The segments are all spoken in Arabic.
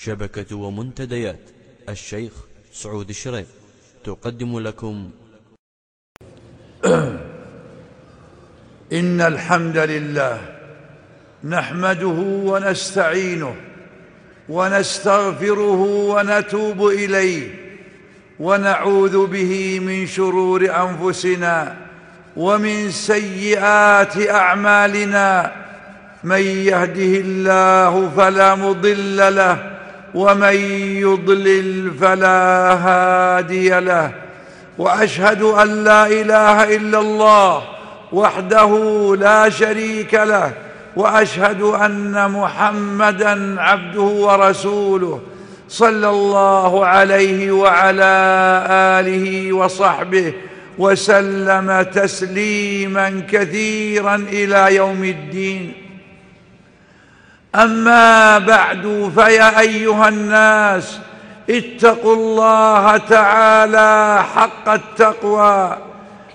شبكة ومنتديات. الشيخ سعود الشريف تقدم لكم. إن الحمد لله نحمده ونستعينه ونستغفره ونتوب إليه ونعوذ به من شرور أنفسنا ومن سيئات أعمالنا. من يهده الله فلا مضل له ومن يضلل فلا هادي له وأشهد أن لا إله إلا الله وحده لا شريك له وأشهد أن محمدا عبده ورسوله صلى الله عليه وعلى آله وصحبه وسلم تسليما كثيرا إلى يوم الدين. أما بعد فيا أيها الناس اتقوا الله تعالى حق التقوى.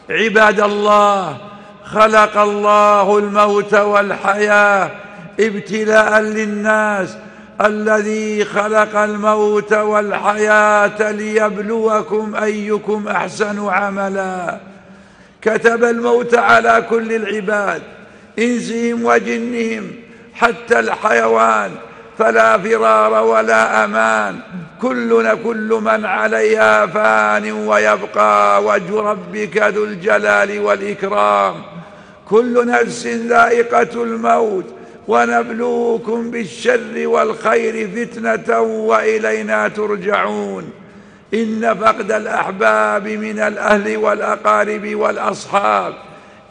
عباد الله خلق الله الموت والحياة ابتلاء للناس الذي خلق الموت والحياة ليبلوكم أيكم أحسن عملا. كتب الموت على كل العباد إنسهم وجنهم حتى الحيوان فلا فرار ولا أمان. كلنا كل من عليها فان ويبقى وجه ربك ذو الجلال والإكرام. كل نفس ذائقة الموت ونبلوكم بالشر والخير فتنة وإلينا ترجعون. إن فقد الأحباب من الأهل والأقارب والأصحاب.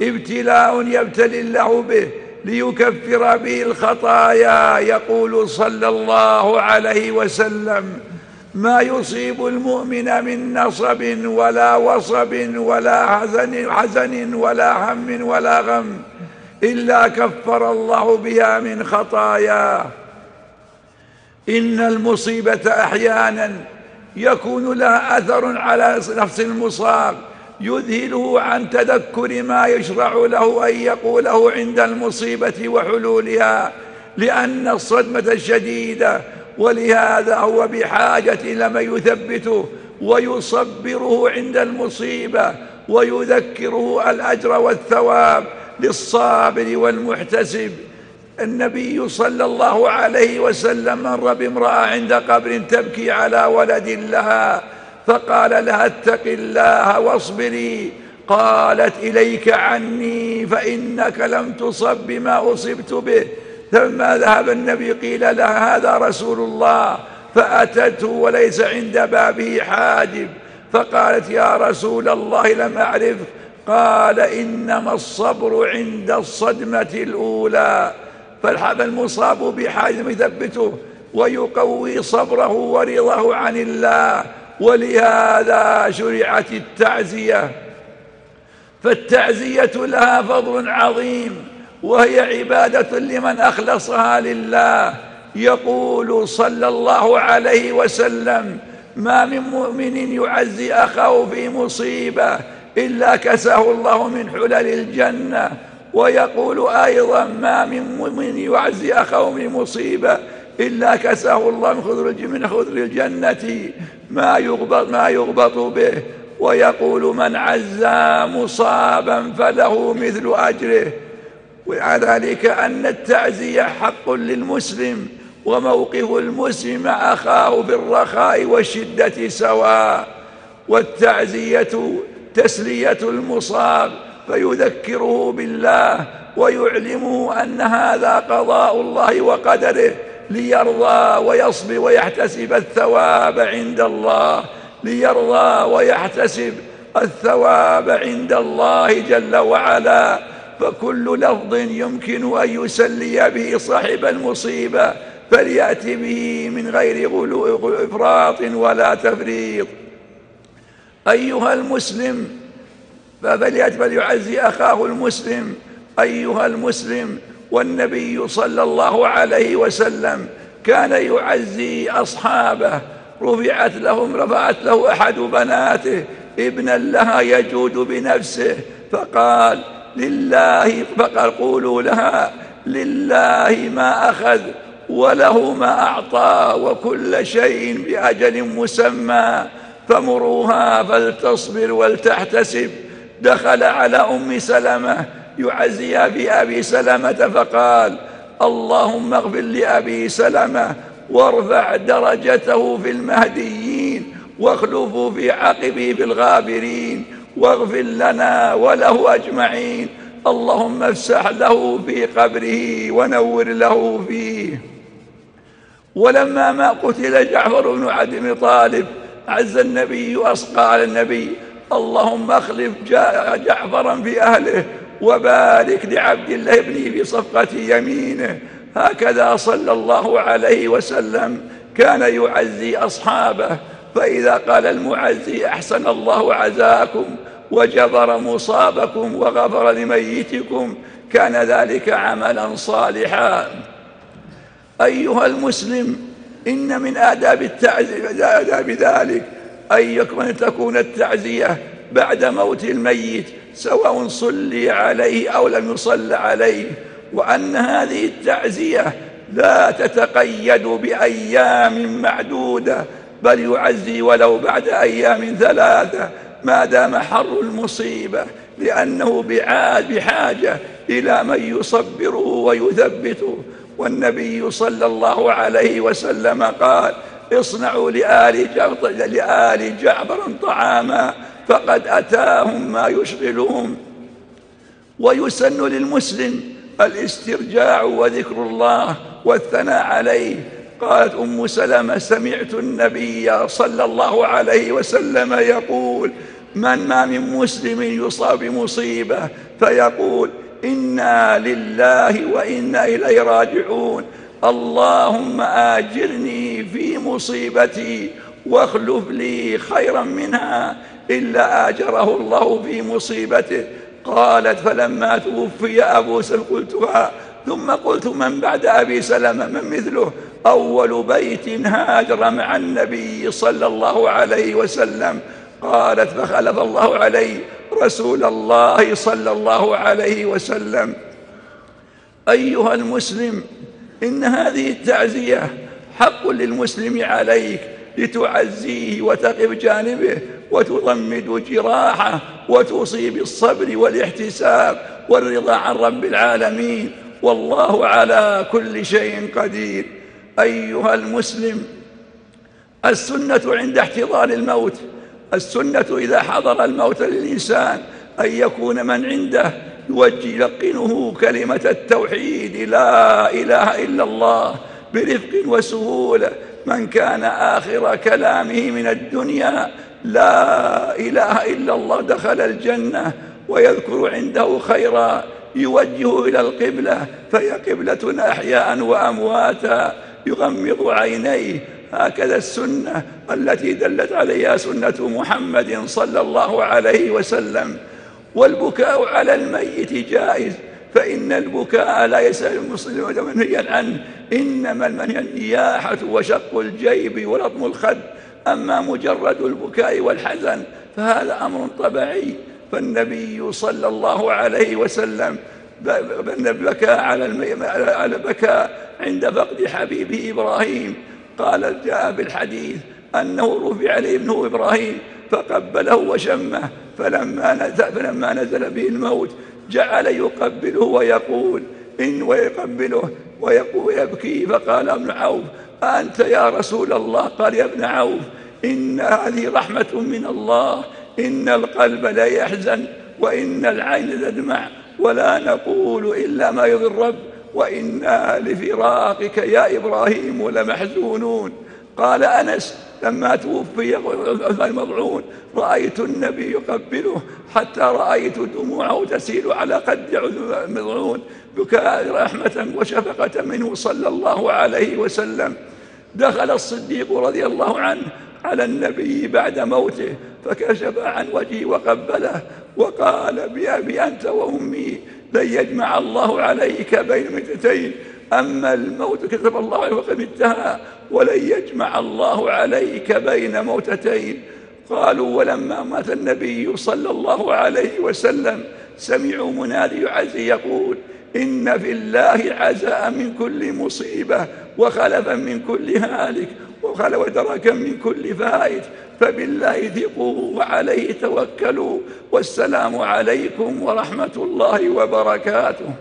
ابتلاء يبتلي الله به ليكفر به الخطايا. يقول صلى الله عليه وسلم ما يصيب المؤمن من نصب ولا وصب ولا حزن, حزن ولا هم ولا غم إلا كفر الله بها من خطاياه إن المصيبة أحيانا يكون لها أثر على نفس المصاب. يذهله عن تذكر ما يشرع له أن يقوله عند المصيبة وحلولها لأن الصدمة شديدة ولهذا هو بحاجة إلى من يثبته ويصبره عند المصيبة ويذكره الأجر والثواب للصابر والمحتسب. النبي صلى الله عليه وسلم مر بامرأة عند قبر تبكي على ولد لها فقال لها اتق الله واصبري. قالت إليك عني فإنك لم تصب بما أصبت به. لما ذهب النبي قيل لها هذا رسول الله فأتته وليس عند بابه حاجب. فقالت يا رسول الله لم أعرف. قال إنما الصبر عند الصدمة الأولى. فالمصاب بحاجب يثبته ويقوي صبره ورضاه عن الله. ولهذا شرعت التعزية فالتعزية لها فضل عظيم وهي عبادة لمن أخلصها لله. يقول صلى الله عليه وسلم ما من مؤمن يعزي أخاه في مصيبة إلا كساه الله من حلل الجنة. ويقول أيضا ما من مؤمن يعزي أخاه في مصيبة إلا كساه الله من خضر الجنة. ما يغبط ما يغبط به. ويقول من عزى مصابا فله مثل أجره. وذلك أن التعزية حق للمسلم وموقف المسلم أخاه في الرخاء والشدة سواء. والتعزية تسلية المصاب فيذكره بالله ويعلمه أن هذا قضاء الله وقدره. ليرضى ويصبر ويحتسب الثواب عند الله. ليرضى ويحتسب الثواب عند الله جل وعلا. فكل لفظ يمكن أن يسلي به صاحب المصيبة فليأتي به من غير غلو إفراط ولا تفريط. أيها المسلم فليعزي أخاه المسلم. أيها المسلم والنبي صلى الله عليه وسلم كان يعزي أصحابه. رفعت لهم رفعت له أحد بناته ابنا لها يجود بنفسه. فقال لله فقال قولوا لها لله ما أخذ وله ما أعطى وكل شيء بأجل مسمى. فمروها فلتصبر ولتحتسب. دخل على أم سلمة يعزي بأبي سلمة فقال اللهم اغفر لأبي سلمة وارفع درجته في المهديين واخلفه في عقبه في الغابرين واغفر لنا وله أجمعين. اللهم افسح له في قبره ونور له فيه. ولما ما قتل جعفر بن بن طالب عز النبي وأصقى على النبي اللهم اخلف جعفرا في أهله وبارك لعبد الله ابني في صفقة يمينه. هكذا صلى الله عليه وسلم كان يعزي أصحابه. فإذا قال المعزي أحسن الله عزاكم وجبر مصابكم وغفر لميتكم كان ذلك عملا صالحا. أيها المسلم إن من آداب التعزية آداب ذلك أن تكون التعزية بعد موت الميت سواء صلي عليه أو لم يصل عليه. وأن هذه التعزية لا تتقيد بأيام معدودة بل يعزي ولو بعد أيام ثلاثة. ما دام حر المصيبة لأنه بعاد بحاجة إلى من يصبره ويثبته. والنبي صلى الله عليه وسلم قال اصنعوا لآل جعفر, لآل جعفر طعاما. فقد أتاهم ما يشغلهم. ويسن للمسلم الاسترجاع وذكر الله والثناء عليه. قالت أم سلمة سمعت النبي صلى الله عليه وسلم يقول من ما من مسلم يصاب بمصيبة فيقول إنا لله وإنا إليه راجعون. اللهم آجرني في مصيبتي واخلف لي خيرا منها إلا آجره الله في مصيبته. قالت فلما توفي أبو سلمة قلتها ثم قلت من بعد أبي سلمة؟ من مثله؟ أول بيت هاجر مع النبي صلى الله عليه وسلم. قالت فخلف الله عليه رسول الله صلى الله عليه وسلم. أيها المسلم إن هذه التعزية حق للمسلم عليك. لتعزيه وتقف جانبه وتضمد جراحه وتوصي بالصبر والاحتساب والرضا عن رب العالمين. والله على كل شيء قدير. أيها المسلم السنة عند احتضار الموت السنة إذا حضر الموت للإنسان أن يكون من عنده يلقنه كلمة التوحيد لا إله إلا الله برفق وسهولة. من كان آخر كلامه من الدنيا لا إله إلا الله دخل الجنة ويذكر عنده خيرا يوجه إلى القبلة فهي قبلتنا أحياء وأمواتا يغمض عينيه. هكذا السنة التي دلت عليها سنة محمد صلى الله عليه وسلم. والبكاء على الميت جائز. فإن البكاء لا يسأل المسلم منهيا عنه إنما المنهي النياحة وشق الجيب ولطم الخد. أما مجرد البكاء والحزن فهذا أمر طبيعي. فالنبي صلى الله عليه وسلم بكى على على بكى عند فقد حبيبه إبراهيم. قال جاء في الحديث أنه رفع عليه ابنه إبراهيم فقبله وشمه. فلما نزل, فلما نزل به الموت جعل يقبله ويقول إن ويقبله ويقول يبكي فقال ابن عوف أنت يا رسول الله؟ قال يا ابن عوف إن هذه رحمة من الله إن القلب لا يحزن وإن العين تدمع ولا نقول إلا ما يرضي الرب وإنا لفراقك يا إبراهيم لمحزونون. قال أنس لما توفي المضعون رأيت النبي يقبله حتى رأيت دموعه تسيل على قد المضعون بكاء رحمة وشفقة منه صلى الله عليه وسلم. دخل الصديق رضي الله عنه على النبي بعد موته فكشف عن وجهه وقبله وقال بأبي أنت وأمي لن يجمع الله عليك بين متتين أما الموت كتب الله وقد انتهى ولن يجمع الله عليك بين موتتين. قالوا ولما مات النبي صلى الله عليه وسلم سمعوا منادي يعزي يقول إن في الله عزاء من كل مصيبة وخلفا من كل هالك وخلف ودركا من كل فائت. فبالله ثقوا وعليه توكلوا والسلام عليكم ورحمة الله وبركاته.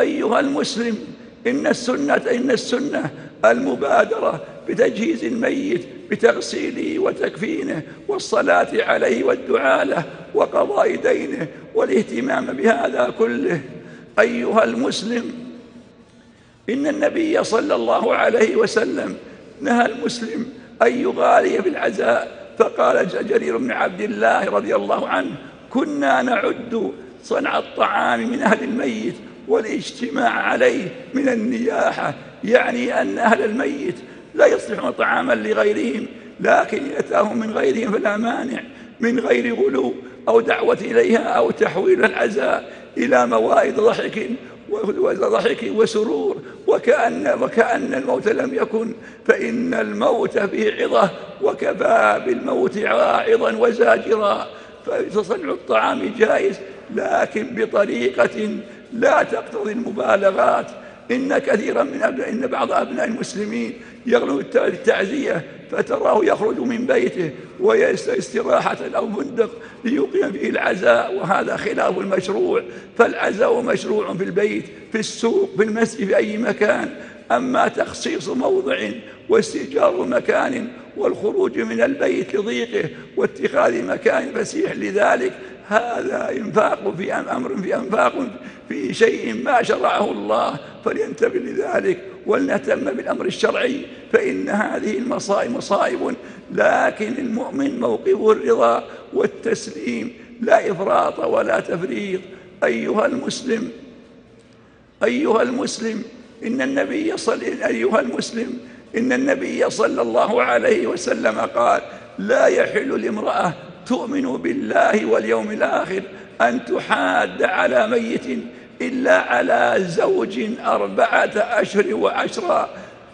أيها المسلم إن السنة إن السنة المبادرة بتجهيز الميت بتغسيله وتكفينه والصلاة عليه والدعاء له وقضاء دينه والاهتمام بهذا كله. أيها المسلم إن النبي صلى الله عليه وسلم نهى المسلم أن يغالي بالعزاء فقال جرير بن عبد الله رضي الله عنه كنا نعد صنع الطعام من أهل الميت والاجتماع عليه من النياحة يعني أن أهل الميت لا يصلحون طعاما لغيرهم لكن يأتاهم من غيرهم فلا مانع من غير غلو أو دعوة إليها أو تحويل العزاء إلى موائد ضحك وضحك وسرور. وكأن, وكأن الموت لم يكن فإن الموت فيه عظة وكفى بالموت عاعظا وزاجرا. فصنع الطعام جائز لكن بطريقة لا تقتضي المبالغات. إن كثيرا من أبناء إن بعض أبناء المسلمين يغلو التعزية فتراه يخرج من بيته ويستراحة أو فندق ليقيم فيه العزاء وهذا خلاف المشروع فالعزاء مشروع في البيت في السوق في المسجد في أي مكان. أما تخصيص موضع واستئجار مكان والخروج من البيت لضيقه واتخاذ مكان فسيح لذلك هذا إنفاق في أمر في أنفاق في شيء ما شرعه الله فلينتبه لذلك ولنهتم بالأمر الشرعي فإن هذه المصائب مصائب لكن المؤمن موقفه الرضا والتسليم لا إفراط ولا تفريط. أيها المسلم أيها المسلم إن النبي صلى أيها المسلم إن النبي صلى الله عليه وسلم قال لا يحل لامرأة تؤمن بالله واليوم الآخر أن تحاد على ميت إلا على زوج أربعة أشهر وعشرة.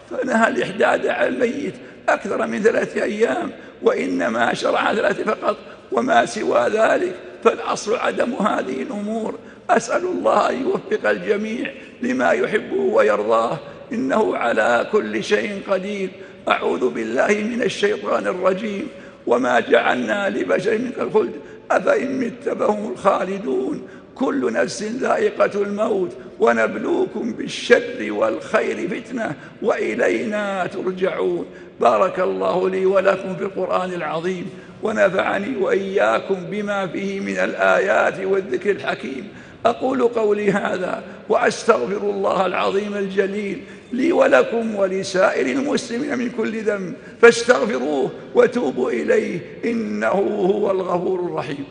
فنهى الإحداد على الميت أكثر من ثلاثة أيام وإنما شرع ثلاثة فقط وما سوى ذلك. فالأصل عدم هذه الأمور. أسأل الله أن يوفق الجميع لما يحبه ويرضاه. إنه على كل شيء قدير. أعوذ بالله من الشيطان الرجيم. وما جعلنا لبشر من الخلد. أفإن مت فهم الخالدون. كل نفس ذائقة الموت. ونبلوكم بالشر والخير فتنة وإلينا ترجعون. بارك الله لي ولكم في القرآن العظيم. ونفعني وإياكم بما فيه من الآيات والذكر الحكيم. أقول قولي هذا وأستغفر الله العظيم الجليل. لي ولكم ولسائر المسلمين من كل ذنب فاستغفروه وتوبوا إليه إنه هو الغفور الرحيم.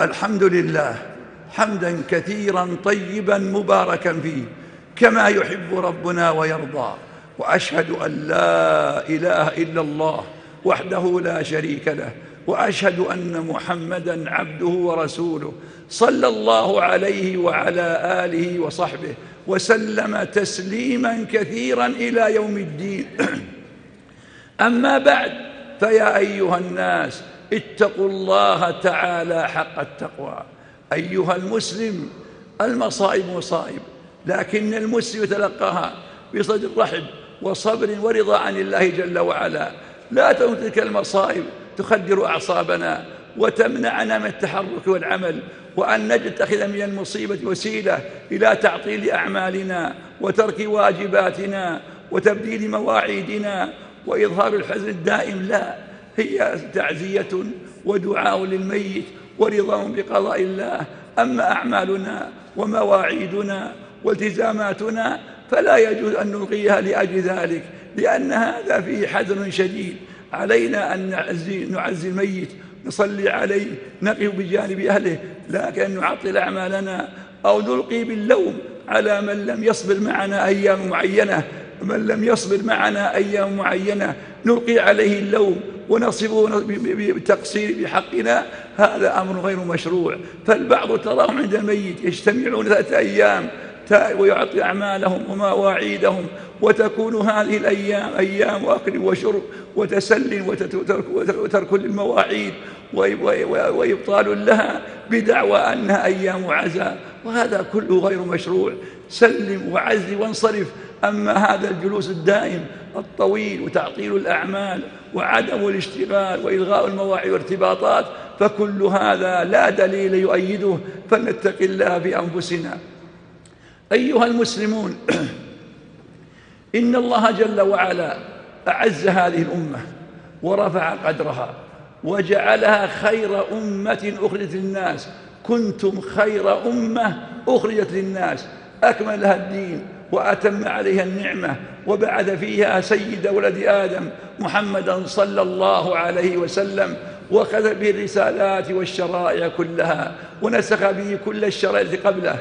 الحمد لله حمدا كثيرا طيبا مباركا فيه كما يحب ربنا ويرضى. وأشهد أن لا إله إلا الله وحده لا شريك له وأشهد أن محمدا عبده ورسوله صلى الله عليه وعلى آله وصحبه وسلم تسليما كثيرا إلى يوم الدين. أما بعد فيا أيها الناس اتقوا الله تعالى حق التقوى. أيها المسلم المصائب مصائب لكن المسلم يتلقاها بصدر رحب. وصبر ورضا عن الله جل وعلا. لا تكون تلك المصائب تخدر أعصابنا وتمنعنا من التحرك والعمل وأن نتخذ من المصيبة وسيلة إلى تعطيل أعمالنا وترك واجباتنا وتبديل مواعيدنا. وإظهار الحزن الدائم لا هي تعزية ودعاء للميت ورضا بقضاء الله. أما أعمالنا ومواعيدنا والتزاماتنا فلا يجوز أن نلقيها لأجل ذلك لأن هذا فيه حذر شديد. علينا أن نعزي, نعزي الميت نصلي عليه نقف بجانب أهله لكن نعطل أعمالنا أو نلقي باللوم على من لم يصبر معنا أيام معينة. من لم يصبر معنا أيام معينة نلقي عليه اللوم ونصفه بالتقصير بحقنا. هذا أمر غير مشروع. فالبعض تراهم عند الميت يجتمعون ثلاثة أيام ويعطي أعمالهم ومواعيدهم وتكون هذه الأيام أيام أكل وشرب وتسل وترك للمواعيد وإبطال لها بدعوى أنها أيام عزاء. وهذا كله غير مشروع. سلم وعزل وانصرف. أما هذا الجلوس الدائم الطويل وتعطيل الأعمال وعدم الاشتغال وإلغاء المواعيد والارتباطات فكل هذا لا دليل يؤيده. فلنتق الله بأنفسنا. أيها المسلمون إن الله جل وعلا أعز هذه الأمة ورفع قدرها وجعلها خير أمة أخرجت للناس. كنتم خير أمة أخرجت للناس. أكمل لها الدين وأتم عليها النعمة وبعث فيها سيد ولد آدم محمدا صلى الله عليه وسلم وخذ به الرسالات والشرائع كلها ونسخ به كل الشرائع قبله.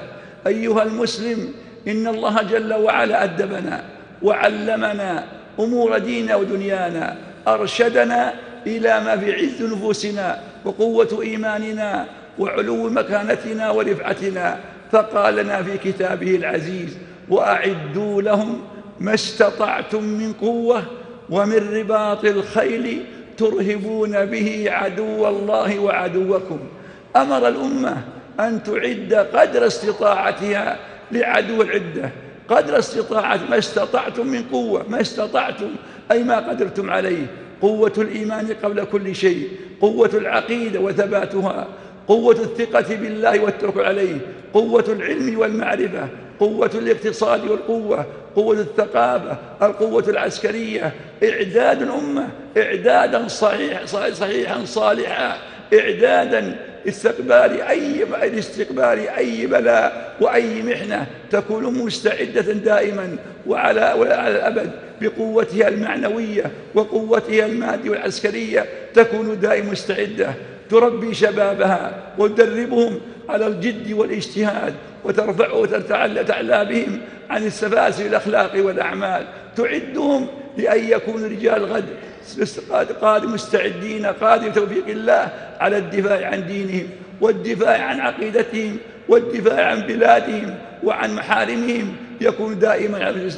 أيها المسلم إن الله جل وعلا أدبنا وعلمنا أمور ديننا ودنيانا أرشدنا إلى ما في عز نفوسنا وقوة إيماننا وعلو مكانتنا ورفعتنا. فقال لنا في كتابه العزيز وأعدوا لهم ما استطعتم من قوة ومن رباط الخيل ترهبون به عدو الله وعدوكم. أمر الأمة أن تعد قدر استطاعتها لعدو العدة. قدر استطاعة ما استطعتم من قوة ما استطعتم أي ما قدرتم عليه. قوة الإيمان قبل كل شيء قوة العقيدة وثباتها قوة الثقة بالله والتوكل عليه قوة العلم والمعرفة قوة الاقتصاد والقوة قوة الثقافة القوة العسكرية. إعداد الأمة إعدادا صحيح صحيحا صالحا. إعدادا استقبال أي استقبال أي بلاء وأي محنة تكون مستعدة دائما وعلى, وعلى الأبد بقوتها المعنوية وقوتها المادية والعسكرية تكون دائما مستعدة. تربي شبابها وتدربهم على الجد والاجتهاد وترفع وتعلى بهم عن السفاسف الأخلاق والأعمال. تعدهم لأن يكونوا رجال غد قادم مستعدين قادم توفيق الله على الدفاع عن دينهم والدفاع عن عقيدتهم والدفاع عن بلادهم وعن محارمهم يكون دائما على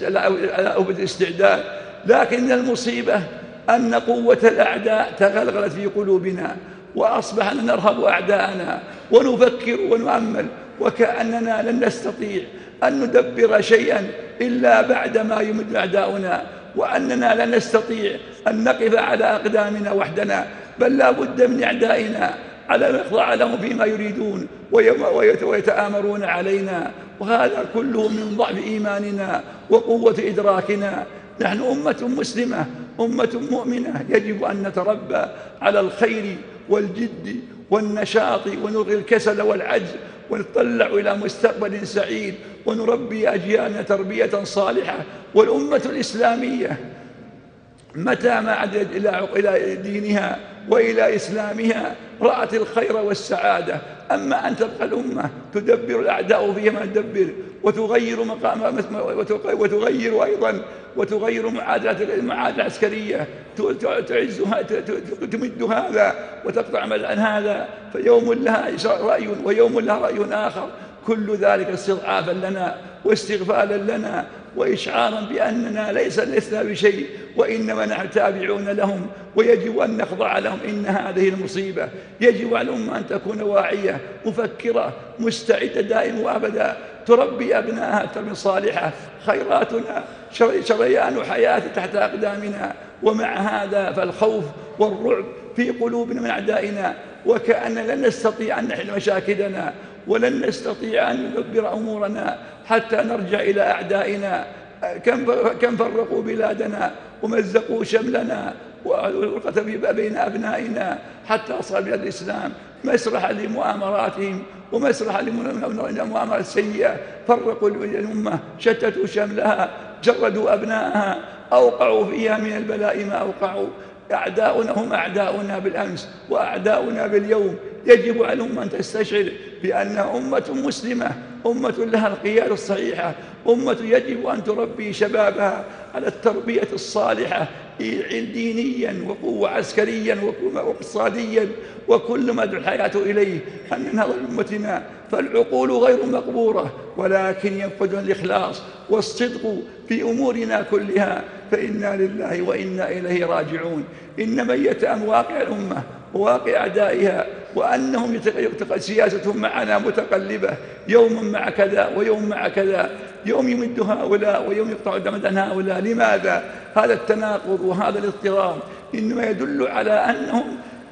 الاستعداد. لكن المصيبة أن قوة الأعداء تغلغلت في قلوبنا وأصبحنا نرهب أعداءنا ونفكر ونؤمل وكأننا لن نستطيع أن ندبر شيئا إلا بعد ما يمد أعداؤنا. وأننا لن نستطيع أن نقف على أقدامنا وحدنا بل لا بد من أعدائنا على أن نخضع لهم فيما يريدون ويتآمرون علينا. وهذا كله من ضعف إيماننا وقوة إدراكنا. نحن أمة مسلمة أمة مؤمنة. يجب أن نتربى على الخير والجد والنشاط ونلغي الكسل والعجز ونطلع إلى مستقبل سعيد ونربي أجيالنا تربية صالحة والأمة الإسلامية. متى ما عدت إلى دينها وإلى إسلامها رأت الخير والسعادة. أما أن تبقى الأمة تدبر الأعداء فيها ما تدبر وتغير مقام وتغير أيضا وتغير معادلة المعادلة العسكرية تعزها تمد هذا وتقطع عن هذا. فيوم لها رأي ويوم لها رأي آخر. كل ذلك استضعافا لنا واستغفالا لنا وإشعارا بأننا ليس لسنا بشيء وإنما نحن تابعون لهم ويجب أن نخضع لهم إن هذه المصيبة. يجب على الأمة أن تكون واعية مفكرة مستعدة دائما وأبدا. تربي أبنائها تربية صالحة خيراتنا شريان حياة تحت أقدامنا. ومع هذا فالخوف والرعب في قلوبنا من أعدائنا. وكأن لن نستطيع أن نحل مشاكلنا. ولن نستطيع أن ندبر أمورنا حتى نرجع إلى أعدائنا. كم كم فرقوا بلادنا ومزقوا شملنا وقتلوا بين أبنائنا حتى صار بلاد الإسلام. مسرحا لمؤامراتهم ومسرحا لمؤامرات سيئة. فرقوا الأمة شتتوا شملها جردوا أبنائها أوقعوا فيها من البلاء ما أوقعوا. أعداؤنا هم أعداؤنا بالأمس وأعداؤنا باليوم. يجب على الأمة أن تستشعر بأنها أمة مسلمة أمة لها القيادة الصحيحة أمة يجب أن تربي شبابها على التربية الصالحة دينيا وقوة عسكريا واقتصاديا وكل ما الحياة إليه. أن ننهض أمتنا فالعقول غير مقبورة ولكن ينفذ الإخلاص والصدق في أمورنا كلها. فإنا لله وإنا إليه راجعون. إن من يتأم واقع الأمة. وواقع أعدائها وأنهم سياستهم معنا متقلبة. يوم مع كذا ويوم مع كذا. يوم يمد هؤلاء ويوم يقطع دمدا هؤلاء. لماذا؟ هذا التناقض وهذا الاضطراب. إنما يدل على أنهم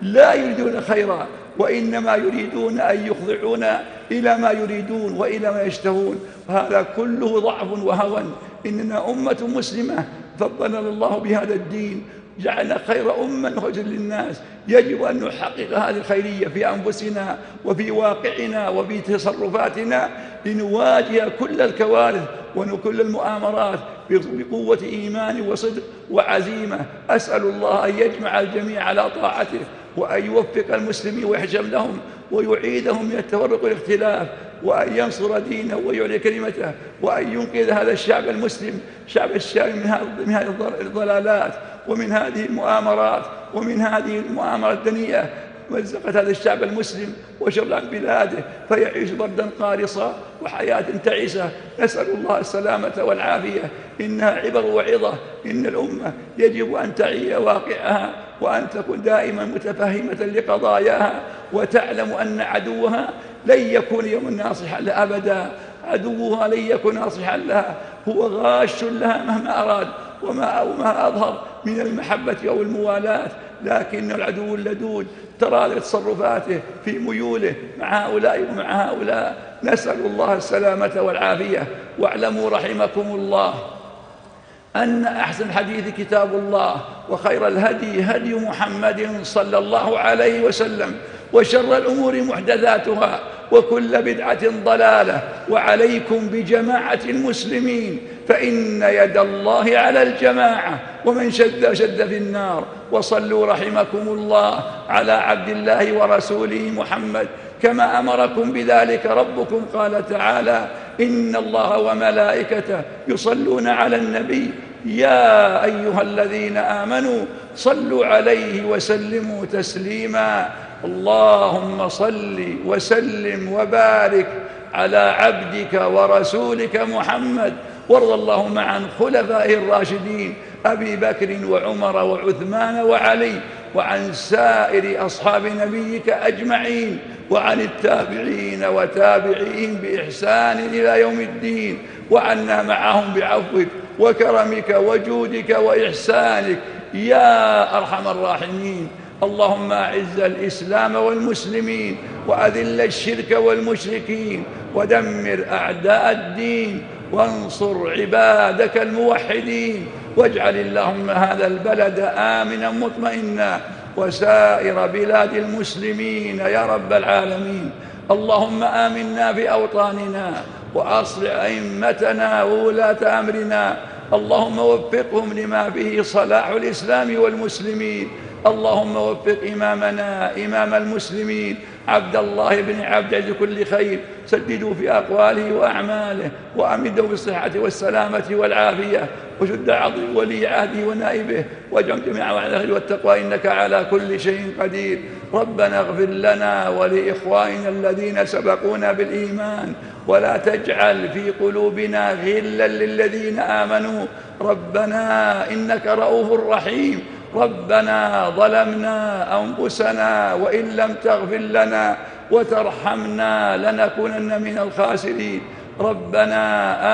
لا يريدون خيرا وإنما يريدون أن يخضعون إلى ما يريدون وإلى ما يشتهون. وهذا كله ضعف وهوى. إننا أمة مسلمة. فضلنا الله بهذا الدين. جعلنا خير أمة خرجا للناس. يجب أن نحقق هذه الخيرية في أنفسنا وفي واقعنا وفي تصرفاتنا لنواجه كل الكوارث وكل المؤامرات بقوة إيمان وصدق وعزيمة. أسأل الله أن يجمع الجميع على طاعته وأن يوفق المسلمين ويحجم لهم ويعيدهم من التفرق والاختلاف وأن ينصر دينه ويعلي كلمته وأن ينقذ هذا الشعب المسلم شعب الشام من هذه الضلالات. ومن هذه المؤامرات ومن هذه المؤامرة الدنيئة مزقت هذا الشعب المسلم وشر عن بلاده فيعيش بردا قارصا وحياة تعيسة. نسأل الله السلامة والعافية. إنها عبر وعظة. إن الأمة يجب أن تعي واقعها وأن تكون دائما متفهمة لقضاياها وتعلم أن عدوها لن يكون يوم ناصحا لها أبدا. عدوها لن يكون ناصحا لها. هو غاش لها مهما أراد. وما, وما أظهر من المحبة أو الموالاة لكن العدو اللدود ترى لتصرفاته في ميوله مع هؤلاء ومع هؤلاء. نسأل الله السلامة والعافية. واعلموا رحمكم الله أن أحسن الحديث كتاب الله وخير الهدي هدي محمد صلى الله عليه وسلم وشر الأمور محدثاتها. وكل بدعة ضلالة وعليكم بجماعة المسلمين فإن يد الله على الجماعة ومن شد شد في النار. وصلوا رحمكم الله على عبد الله ورسوله محمد كما أمركم بذلك ربكم. قال تعالى إن الله وملائكته يصلون على النبي يا أيها الذين آمنوا صلوا عليه وسلموا تسليما. اللهم صل وسلم وبارك على عبدك ورسولك محمد. وارض اللهم عن خلفائه الراشدين أبي بكر وعمر وعثمان وعلي وعن سائر أصحاب نبيك أجمعين وعن التابعين وتابعين بإحسان إلى يوم الدين وعنا معهم بعفوك وكرمك وجودك وإحسانك. يا أرحم الراحمين. اللهم أعز الإسلام والمسلمين وأذل الشرك والمشركين ودمر أعداء الدين وانصر عبادك الموحدين واجعل اللهم هذا البلد آمنا مطمئنا وسائر بلاد المسلمين يا رب العالمين اللهم آمنا في أوطاننا وأصلح أئمتنا وولاة أمرنا اللهم وفقهم لما فيه صلاح الإسلام والمسلمين اللهم وفق إمامنا إمام المسلمين عبد الله بن عبد عز كل خير سددوا في أقواله وأعماله وأمده بالصحة والسلامة والعافية وشد عظيم ولي عهده ونائبه واجعل جميع على والتقوى إنك على كل شيء قدير. ربنا اغفر لنا ولإخواننا الذين سبقونا بالإيمان ولا تجعل في قلوبنا غلا للذين آمنوا. ربنا إنك رؤوف رحيم. ربنا ظلمنا أنفسنا وإن لم تغفر لنا وترحمنا لنكونن من الخاسرين. ربنا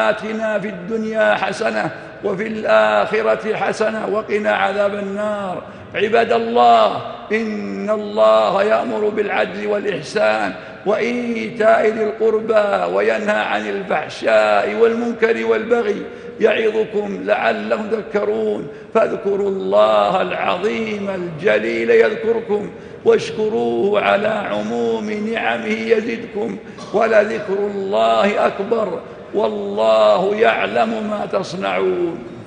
آتنا في الدنيا حسنة وفي الآخرة حسنة وقنا عذاب النار. عباد الله إن الله يأمر بالعدل والإحسان. وإيتاء ذي القربى وينهى عن الفحشاء والمنكر والبغي يعظكم لعلهم تذكرون فاذكروا الله العظيم الجليل يذكركم واشكروه على عموم نعمه يزدكم ولذكر الله أكبر والله يعلم ما تصنعون